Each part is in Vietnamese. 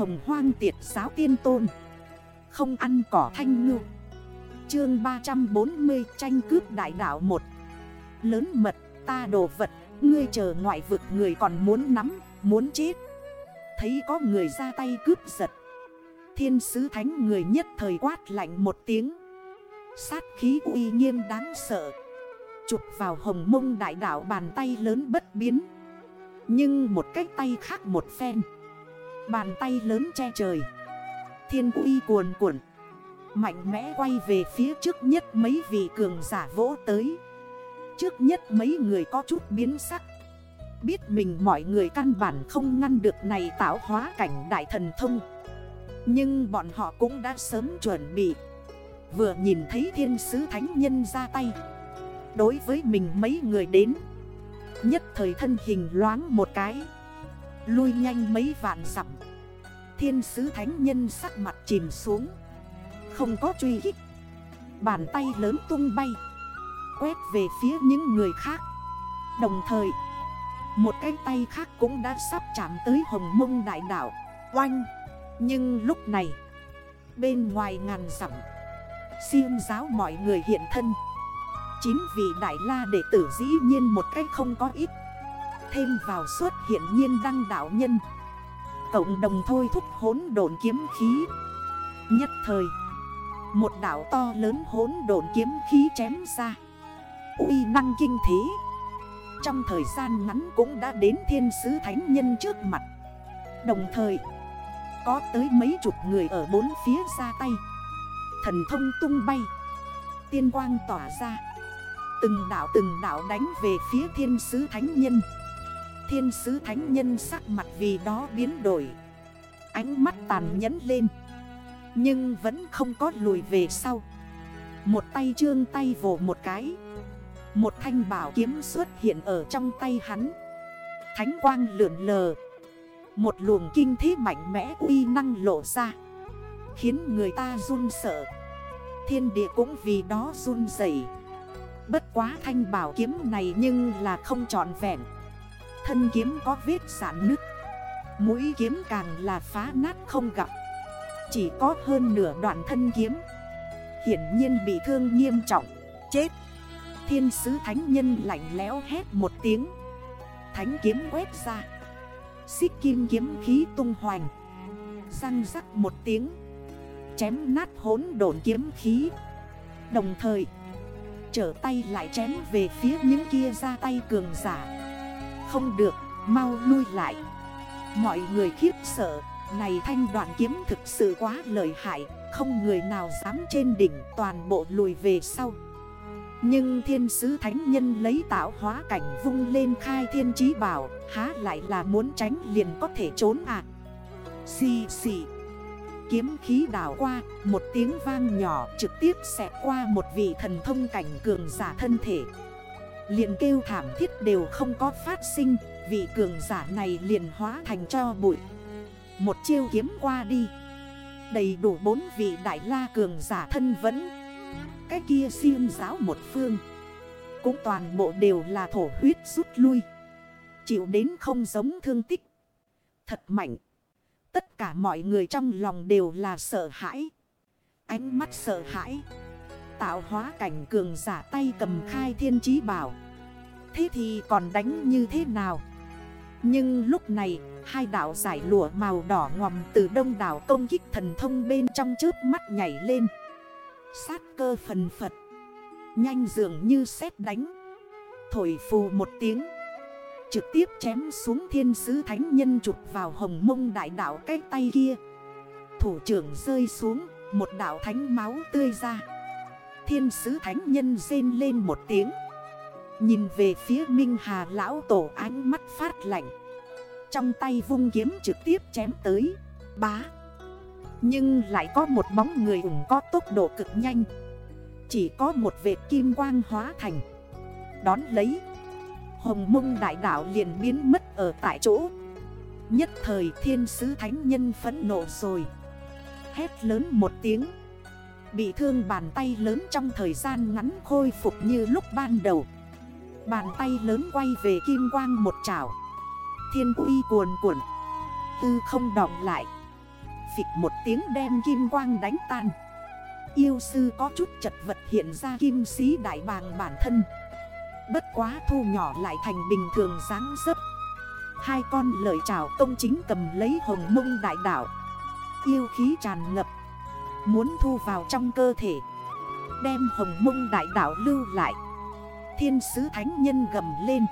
hồng hoang tiệt giáo tiên tôn. Không ăn cỏ thanh ngư. Chương 340 tranh cướp đại đảo 1 Lớn mật, ta đồ vật, Ngươi chờ ngoại vực người còn muốn nắm, Muốn chết. Thấy có người ra tay cướp giật. Thiên sứ thánh người nhất thời quát lạnh một tiếng. Sát khí uy nghiêm đáng sợ. Chụp vào hồng mông đại đảo bàn tay lớn bất biến. Nhưng một cái tay khác một phen. Bàn tay lớn che trời. Thiên uy cuồn cuộn. Mạnh mẽ quay về phía trước nhất mấy vị cường giả vỗ tới. Trước nhất mấy người có chút biến sắc. Biết mình mọi người căn bản không ngăn được này tạo hóa cảnh đại thần thông. Nhưng bọn họ cũng đã sớm chuẩn bị. Vừa nhìn thấy thiên sứ thánh nhân ra tay. Đối với mình mấy người đến. Nhất thời thân hình loáng một cái. Lui nhanh mấy vạn dặm. Thiên sứ thánh nhân sắc mặt chìm xuống. Không có truy hích Bàn tay lớn tung bay. Quét về phía những người khác. Đồng thời, Một cái tay khác cũng đã sắp chạm tới hồng mông đại đảo Oanh! Nhưng lúc này, Bên ngoài ngàn dặm Siêng giáo mọi người hiện thân. Chín vị đại la đệ tử dĩ nhiên một cách không có ít. Thêm vào suốt hiện nhiên đăng đạo nhân. Cộng đồng thôi thúc hốn độn kiếm khí. Nhất thời, Một đảo to lớn hốn độn kiếm khí chém ra. Uy năng kinh thế. Trong thời gian ngắn cũng đã đến thiên sứ thánh nhân trước mặt. Đồng thời, Có tới mấy chục người ở bốn phía ra tay. Thần thông tung bay. Tiên quang tỏa ra. Từng đảo từng đảo đánh về phía thiên sứ thánh nhân. Thiên sứ thánh nhân sắc mặt vì đó biến đổi. Ánh mắt tàn nhẫn lên. Nhưng vẫn không có lùi về sau. Một tay trương tay vồ một cái. Một thanh bảo kiếm xuất hiện ở trong tay hắn. Thánh quang lượn lờ. Một luồng kinh thế mạnh mẽ uy năng lộ ra. Khiến người ta run sợ. Thiên địa cũng vì đó run dậy Bất quá thanh bảo kiếm này nhưng là không trọn vẹn. Thân kiếm có vết sản nứt. Mũi kiếm càng là phá nát không gặp. Chỉ có hơn nửa đoạn thân kiếm. Hiển nhiên bị thương nghiêm trọng. Chết. Thiên sứ thánh nhân lạnh lẽo hét một tiếng. Thánh kiếm quét ra. Xích kim kiếm khí tung hoành. Răng rắc một tiếng. Chém nát hốn độn kiếm khí. Đồng thời, Trở tay lại chém về phía những kia ra tay cường giả. Không được, mau lui lại. Mọi người khiếp sợ Này thanh đoạn kiếm thực sự quá lợi hại Không người nào dám trên đỉnh toàn bộ lùi về sau. Nhưng thiên sứ thánh nhân lấy tạo hóa cảnh vung lên khai thiên chí bảo Há lại là muốn tránh liền có thể trốn à? Xì xì. Kiếm khí đảo qua, một tiếng vang nhỏ trực tiếp xẹt qua một vị thần thông cảnh cường giả thân thể liền kêu thảm thiết đều không có phát sinh Vị cường giả này liền hóa thành cho bụi. Một chiêu kiếm qua đi, Đầy đủ bốn vị đại la cường giả thân vẫn. Cái kia siêng giáo một phương, Cũng toàn bộ đều là thổ huyết rút lui. Chịu đến không giống thương tích. Thật mạnh. Tất cả mọi người trong lòng đều là sợ hãi. Ánh mắt sợ hãi. Tạo hóa cảnh cường giả tay cầm khai thiên chí bảo. Thế thì còn đánh như thế nào? Nhưng lúc này, hai đảo giải lụa màu đỏ ngòm từ đông đảo công kích thần thông bên trong trước mắt nhảy lên. Sát cơ phần phật. Nhanh dường như sét đánh. Thổi phù một tiếng. Trực tiếp chém xuống thiên sứ thánh nhân trục vào hồng mông đại đảo cái tay kia Thủ trưởng rơi xuống Một đảo thánh máu tươi ra Thiên sứ thánh nhân rên lên một tiếng. Nhìn về phía Minh Hà lão tổ ánh mắt phát lạnh. Trong tay vung kiếm trực tiếp chém tới. Bá! Nhưng lại có một bóng người ủng có tốc độ cực nhanh. Chỉ có một vệt kim quang hóa thành. Đón lấy. Hồng mông đại đảo liền biến mất ở tại chỗ. Nhất thời thiên sứ thánh nhân phẫn nộ rồi. Hét lớn một tiếng. Bị thương bàn tay lớn trong thời gian ngắn khôi phục như lúc ban đầu. Bàn tay lớn quay về kim quang một chảo Thiên uy cuồn cuộn. Tư không đọng lại. Phịch một tiếng đem kim quang đánh tan. Yêu sư có chút chật vật hiện ra kim sĩ đại bàng bản thân. Bất quá thu nhỏ lại thành bình thường sáng dấp. Hai con lời chào công chính cầm lấy hồng mông đại đảo Yêu khí tràn ngập. Muốn thu vào trong cơ thể. Đem hồng mông đại đảo lưu lại. Thiên sứ thánh nhân gầm lên.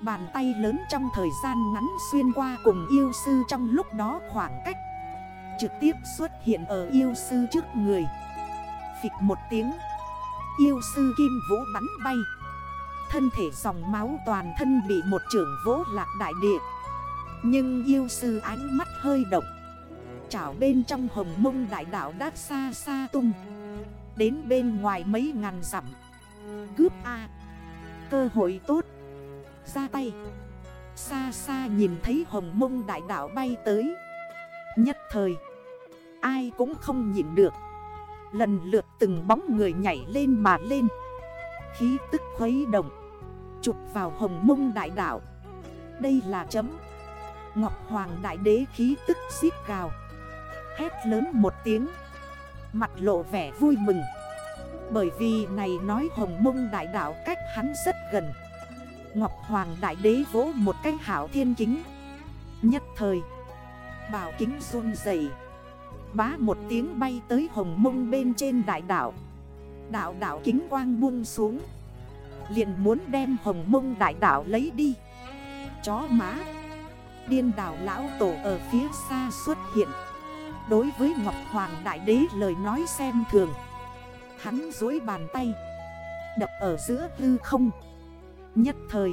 Bàn tay lớn trong thời gian ngắn xuyên qua cùng yêu sư trong lúc đó khoảng cách. Trực tiếp xuất hiện ở yêu sư trước người. Phịch một tiếng. Yêu sư kim vũ bắn bay. Thân thể dòng máu toàn thân bị một trưởng vỗ lạc đại địa. Nhưng yêu sư ánh mắt hơi động. Chảo bên trong hồng mông đại đảo đát xa xa tung. Đến bên ngoài mấy ngàn dặm. Cướp A. Cơ hội tốt. Ra tay. Xa xa nhìn thấy hồng mông đại đảo bay tới. Nhất thời, Ai cũng không nhìn được. Lần lượt từng bóng người nhảy lên mà lên. Khí tức khuấy động. Chụp vào hồng mông đại đảo Đây là chấm. Ngọc Hoàng đại đế khí tức xít gào. Hét lớn một tiếng. Mặt lộ vẻ vui mừng. Bởi vì này nói hồng mông đại đảo cách hắn rất gần. Ngọc Hoàng đại đế vỗ một cái hảo thiên kính. Nhất thời Bảo kính run dày Bá một tiếng bay tới hồng mông bên trên đại đảo Đảo đảo kính quang buông xuống. Liền muốn đem hồng mông đại đảo lấy đi. Chó má, Điên đảo lão tổ ở phía xa xuất hiện. Đối với Ngọc Hoàng Đại Đế lời nói xem thường. Hắn dối bàn tay. Đập ở giữa hư không. Nhất thời.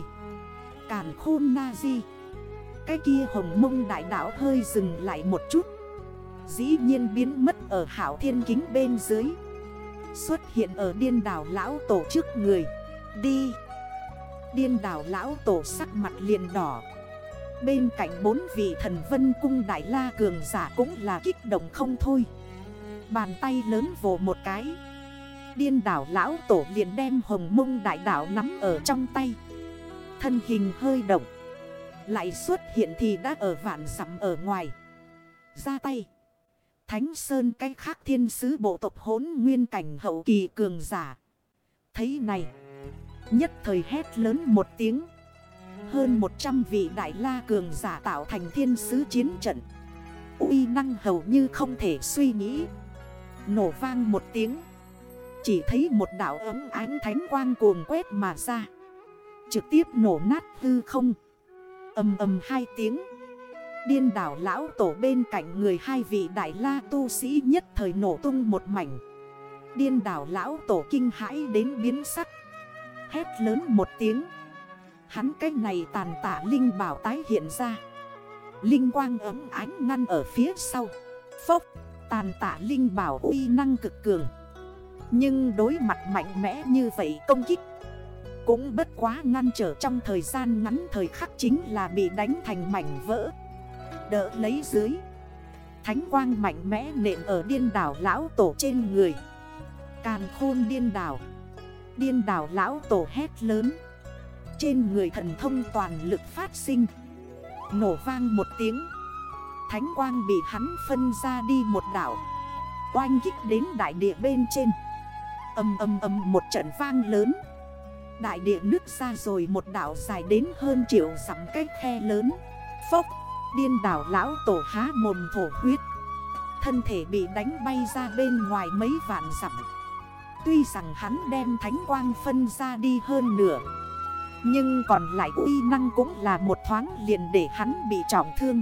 Càn khôn na di. Cái kia hồng mông đại đảo hơi dừng lại một chút. Dĩ nhiên biến mất ở hảo thiên kính bên dưới. Xuất hiện ở điên đảo lão tổ trước người. Đi. Điên đảo lão tổ sắc mặt liền đỏ. Bên cạnh bốn vị thần vân cung đại la cường giả cũng là kích động không thôi. Bàn tay lớn vồ một cái. Điên đảo lão tổ liền đem hồng mông đại đảo nắm ở trong tay. Thân hình hơi động. Lại xuất hiện thì đã ở vạn dặm ở ngoài. Ra tay. Thánh Sơn cái khác thiên sứ bộ tộc hốn nguyên cảnh hậu kỳ cường giả. Thấy này. Nhất thời hét lớn một tiếng. Hơn 100 vị đại la cường giả tạo thành thiên sứ chiến trận. Uy năng hầu như không thể suy nghĩ. Nổ vang một tiếng. Chỉ thấy một đảo ấm ánh thánh quang cuồng quét mà ra. Trực tiếp nổ nát hư không. Âm âm hai tiếng. Điên đảo lão tổ bên cạnh người hai vị đại la tu sĩ nhất thời nổ tung một mảnh. Điên đảo lão tổ kinh hãi đến biến sắc. Hét lớn một tiếng. Hắn cái này tàn tạ linh bảo tái hiện ra. Linh quang ấm ánh ngăn ở phía sau. Phốc, Tàn tạ linh bảo uy năng cực cường. Nhưng đối mặt mạnh mẽ như vậy công kích, Cũng bất quá ngăn trở trong thời gian ngắn thời khắc chính là bị đánh thành mảnh vỡ. Đỡ lấy dưới, Thánh quang mạnh mẽ nện ở điên đảo lão tổ trên người. Càn khôn điên đảo. Điên đảo lão tổ hét lớn. Trên người thần thông toàn lực phát sinh. Nổ vang một tiếng. Thánh quang bị hắn phân ra đi một đảo. Oanh kích đến đại địa bên trên. Âm âm âm một trận vang lớn. Đại địa nước ra rồi một đảo dài đến hơn triệu dặm cách khe lớn. Phốc, Điên đảo lão tổ há mồm thổ huyết. Thân thể bị đánh bay ra bên ngoài mấy vạn dặm. Tuy rằng hắn đem thánh quang phân ra đi hơn nửa nhưng còn lại uy năng cũng là một thoáng liền để hắn bị trọng thương.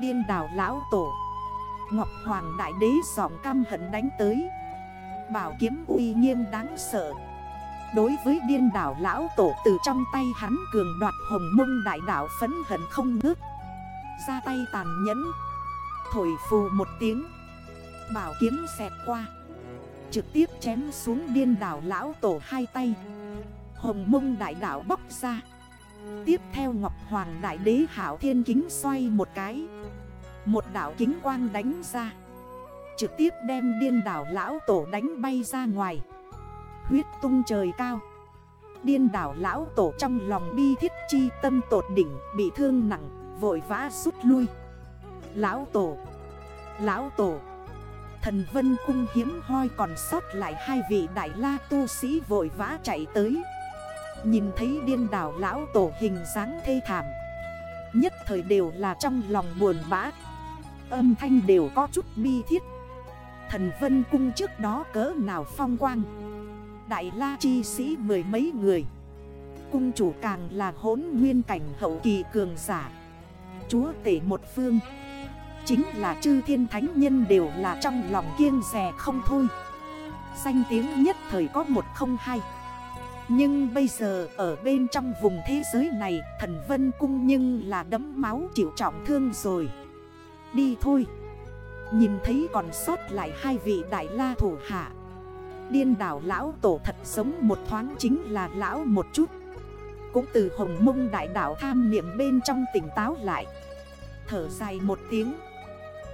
Điên đảo lão tổ. Ngọc Hoàng Đại Đế giọng cam hận đánh tới. Bảo kiếm uy nghiêm đáng sợ. Đối với điên đảo lão tổ từ trong tay hắn cường đoạt hồng mông đại đảo phấn hận không ngước Ra tay tàn nhẫn. Thổi phù một tiếng. Bảo kiếm xẹt qua. Trực tiếp chém xuống điên đảo lão tổ hai tay. Hồng mông đại đảo bóc ra. Tiếp theo Ngọc Hoàng đại đế hảo thiên kính xoay một cái. Một đảo kính quang đánh ra. Trực tiếp đem điên đảo lão tổ đánh bay ra ngoài. Huyết tung trời cao. Điên đảo lão tổ trong lòng bi thiết chi tâm tột đỉnh Bị thương nặng, vội vã rút lui. Lão tổ. Lão Tổ. Thần Vân Cung hiếm hoi còn sót lại hai vị đại la tu sĩ vội vã chạy tới. Nhìn thấy điên đảo lão tổ hình dáng thê thảm. Nhất thời đều là trong lòng buồn bã. Âm thanh đều có chút bi thiết. Thần Vân Cung trước đó cỡ nào phong quang. Đại la chi sĩ mười mấy người. Cung chủ càng là hốn nguyên cảnh hậu kỳ cường giả. Chúa tể một phương. Chính là chư thiên thánh nhân đều là trong lòng kiêng rè không thôi. Danh tiếng nhất thời có một không hai. Nhưng bây giờ ở bên trong vùng thế giới này, Thần Vân Cung nhưng là đấm máu chịu trọng thương rồi. Đi thôi. Nhìn thấy còn sót lại hai vị đại la thủ hạ. Điên đảo lão tổ thật sống một thoáng chính là lão một chút. Cũng từ hồng mông đại đảo tham niệm bên trong tỉnh táo lại. Thở dài một tiếng.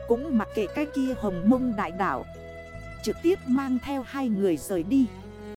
Cũng mặc kệ cái kia hồng mông đại đảo. Trực tiếp mang theo hai người rời đi.